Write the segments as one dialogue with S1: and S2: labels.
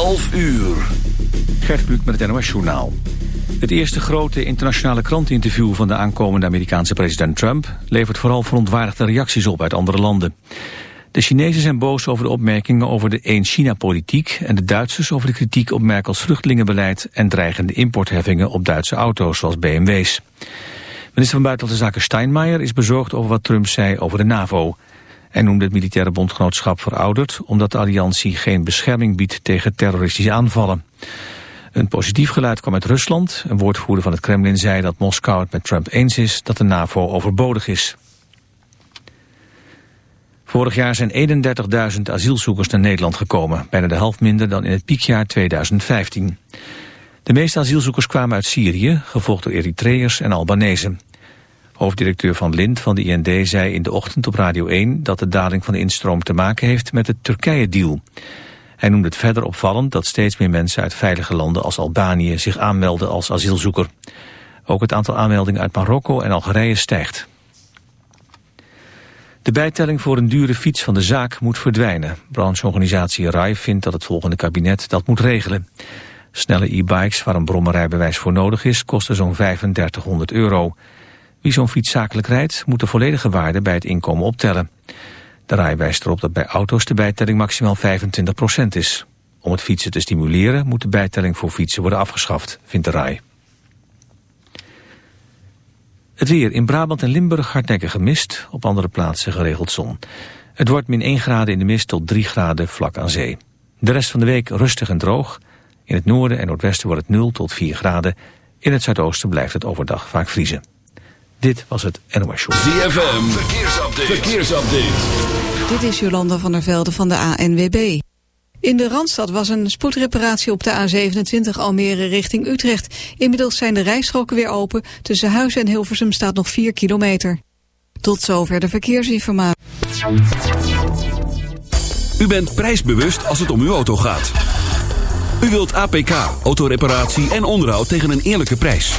S1: 11 uur.
S2: Gert Kluk met het NOS Journaal. Het eerste grote internationale krantinterview van de aankomende Amerikaanse president Trump... levert vooral verontwaardigde reacties op uit andere landen. De Chinezen zijn boos over de opmerkingen over de één-China-politiek... en de Duitsers over de kritiek op Merkels vluchtelingenbeleid... en dreigende importheffingen op Duitse auto's zoals BMW's. Minister van Buitenlandse Zaken Steinmeier is bezorgd over wat Trump zei over de NAVO... en noemde het militaire bondgenootschap verouderd... omdat de alliantie geen bescherming biedt tegen terroristische aanvallen. Een positief geluid kwam uit Rusland. Een woordvoerder van het Kremlin zei dat Moskou het met Trump eens is... dat de NAVO overbodig is. Vorig jaar zijn 31.000 asielzoekers naar Nederland gekomen. Bijna de helft minder dan in het piekjaar 2015. De meeste asielzoekers kwamen uit Syrië, gevolgd door Eritreërs en Albanezen. Hoofddirecteur Van Lind van de IND zei in de ochtend op Radio 1... dat de daling van de instroom te maken heeft met de Turkije-deal. Hij noemde het verder opvallend dat steeds meer mensen uit veilige landen als Albanië... zich aanmelden als asielzoeker. Ook het aantal aanmeldingen uit Marokko en Algerije stijgt. De bijtelling voor een dure fiets van de zaak moet verdwijnen. Brancheorganisatie RAI vindt dat het volgende kabinet dat moet regelen. Snelle e-bikes waar een brommerrijbewijs voor nodig is... kosten zo'n 3500 euro. Wie zo'n fiets zakelijk rijdt, moet de volledige waarde bij het inkomen optellen. De RAI wijst erop dat bij auto's de bijtelling maximaal 25% is. Om het fietsen te stimuleren moet de bijtelling voor fietsen worden afgeschaft, vindt de RAI. Het weer in Brabant en Limburg hardnekkig gemist, op andere plaatsen geregeld zon. Het wordt min 1 graden in de mist tot 3 graden vlak aan zee. De rest van de week rustig en droog. In het noorden en noordwesten wordt het 0 tot 4 graden. In het zuidoosten blijft het overdag vaak vriezen. Dit was het NOS Show.
S1: ZFM, verkeersupdate. verkeersupdate.
S3: Dit is Jolanda van der Velde van de ANWB. In de Randstad was een spoedreparatie op de A27 Almere richting Utrecht. Inmiddels zijn de rijstroken weer open. Tussen Huizen en Hilversum staat nog 4 kilometer. Tot zover de verkeersinformatie.
S4: U bent prijsbewust als het om uw auto gaat. U wilt APK, autoreparatie en onderhoud tegen een eerlijke prijs.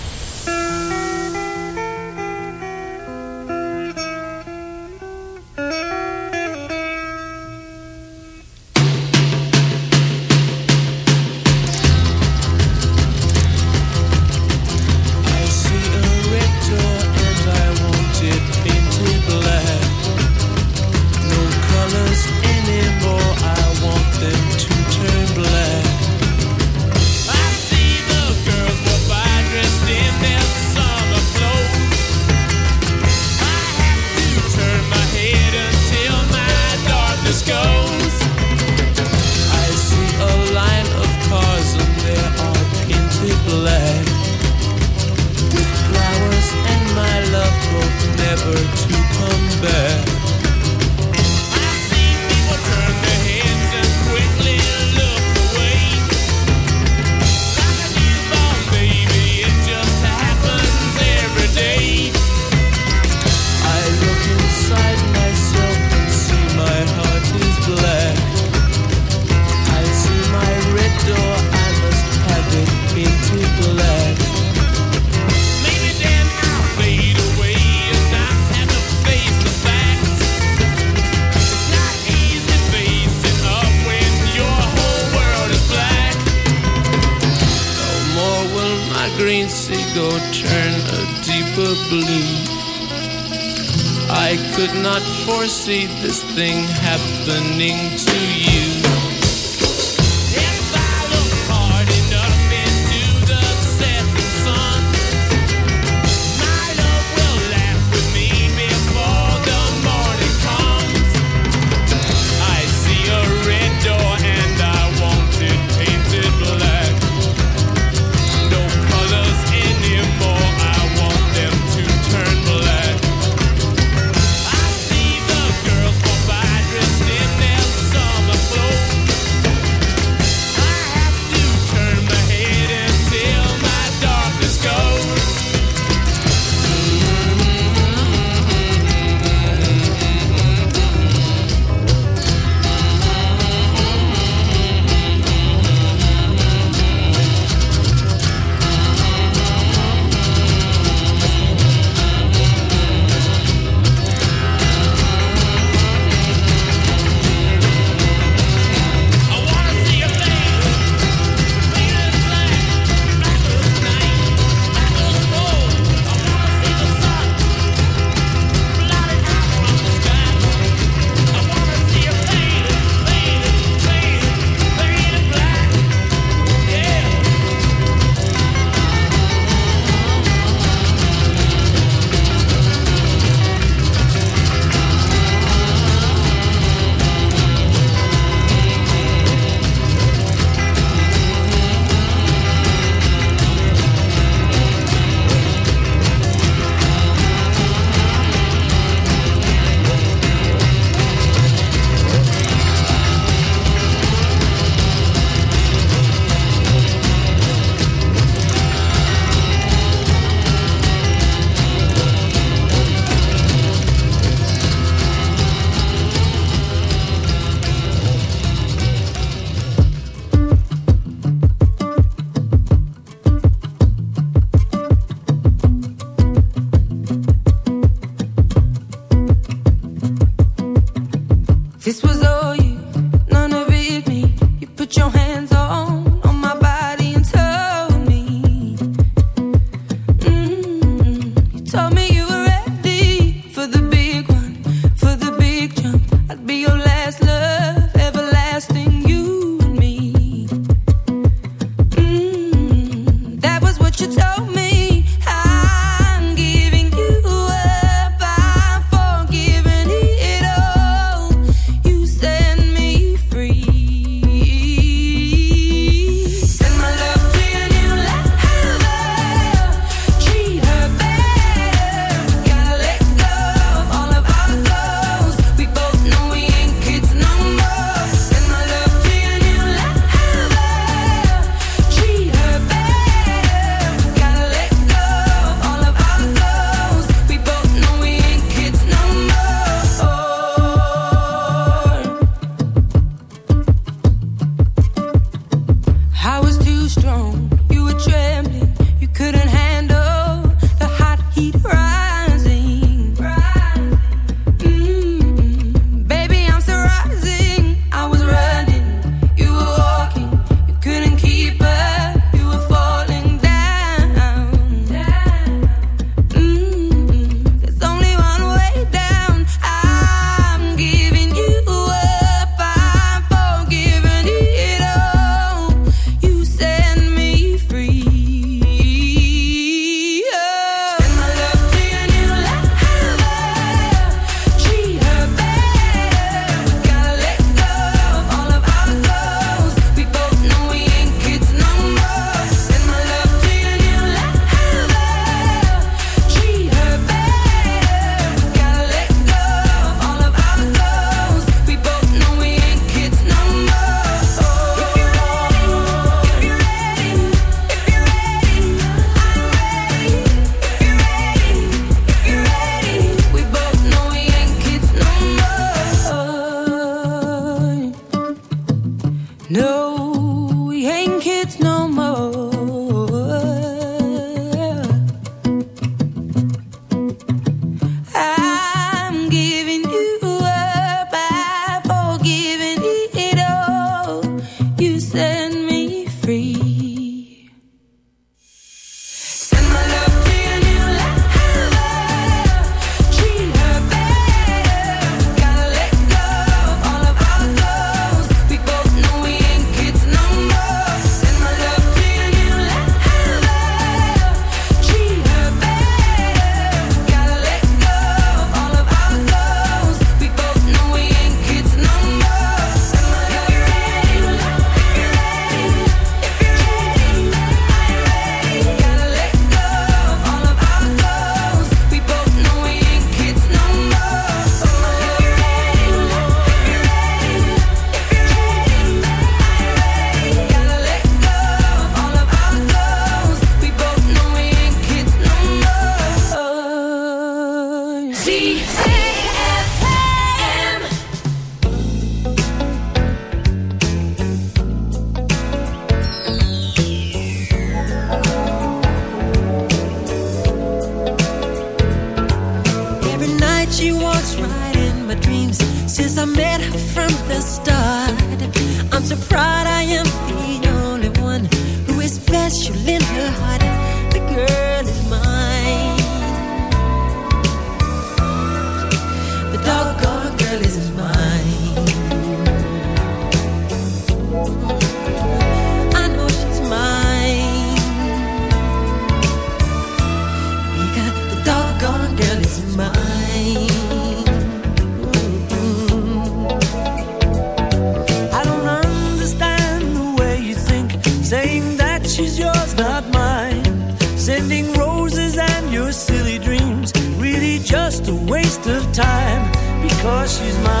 S5: Because
S6: she's mine.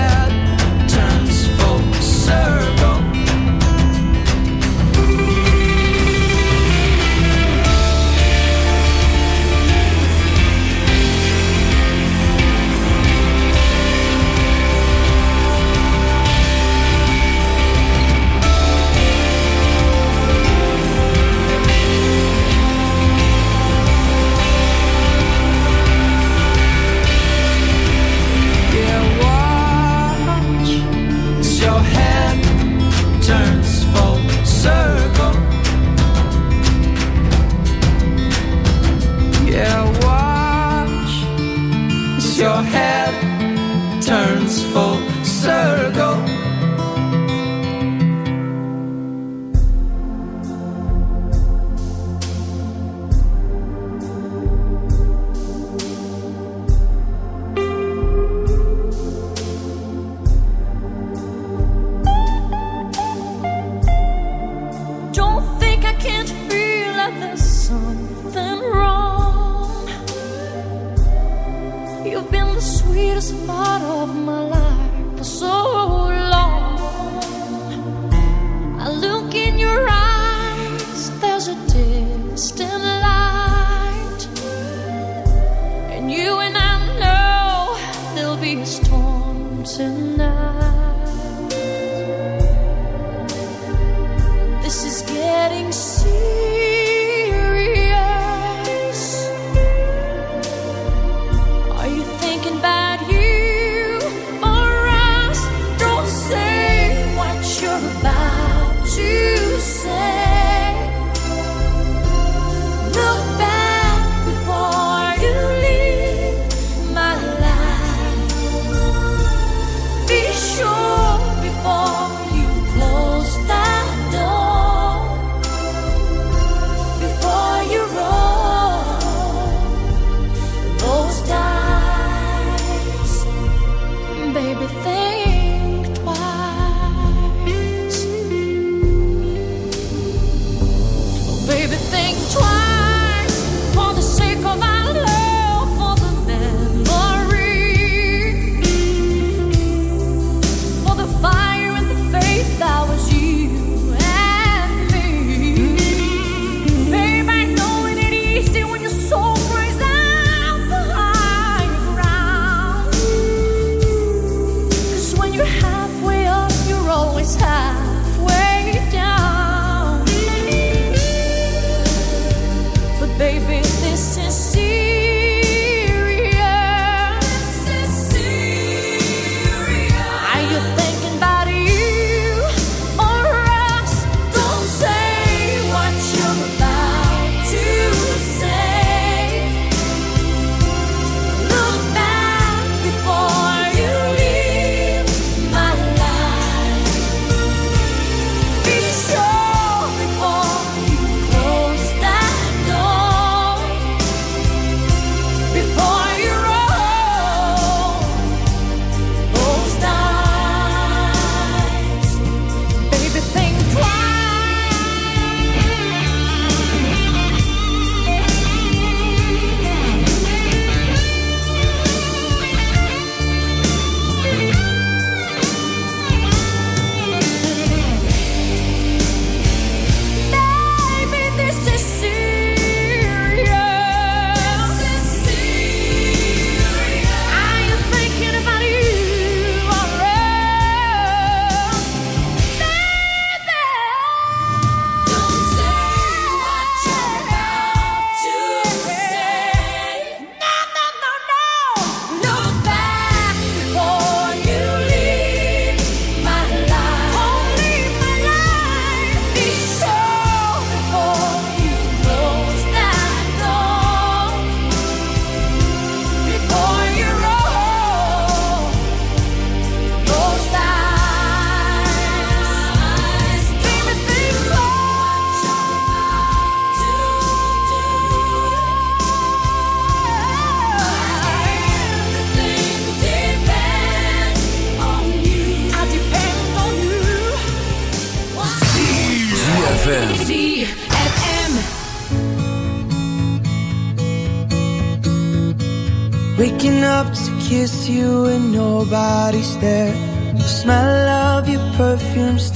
S7: tonight.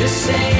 S8: just say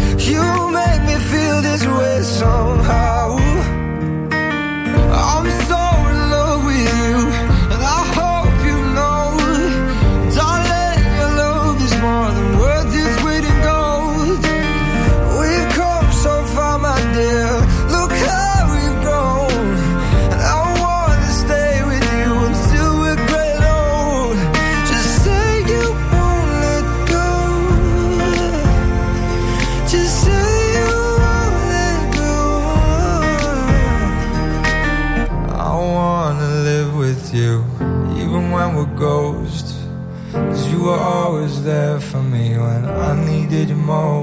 S9: more.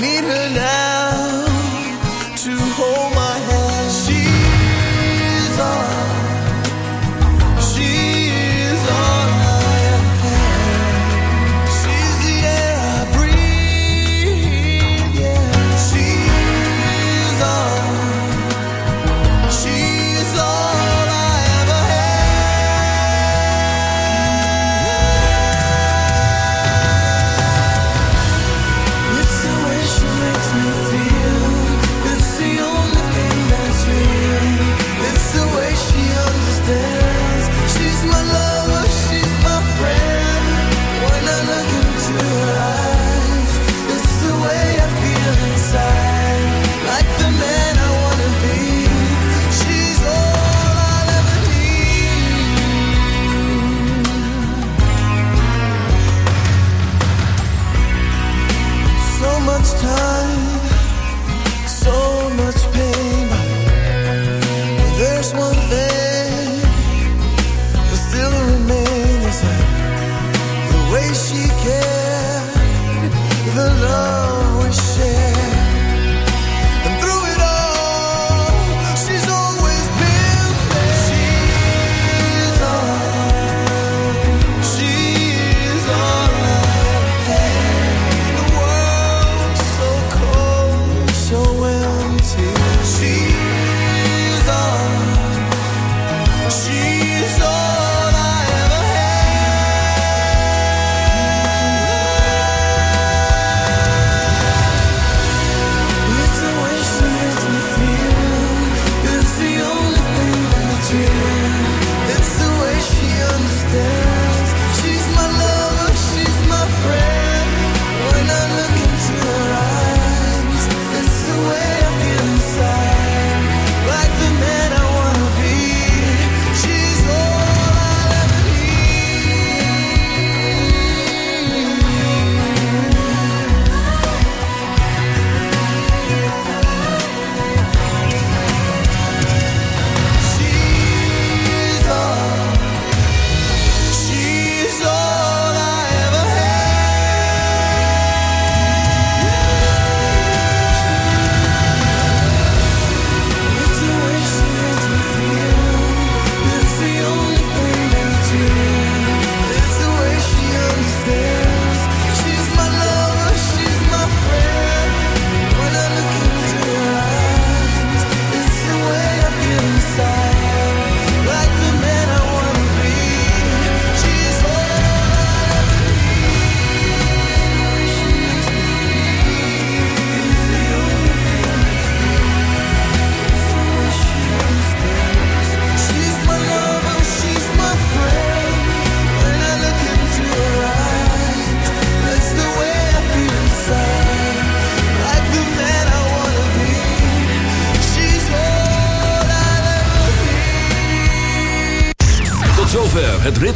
S10: need her now.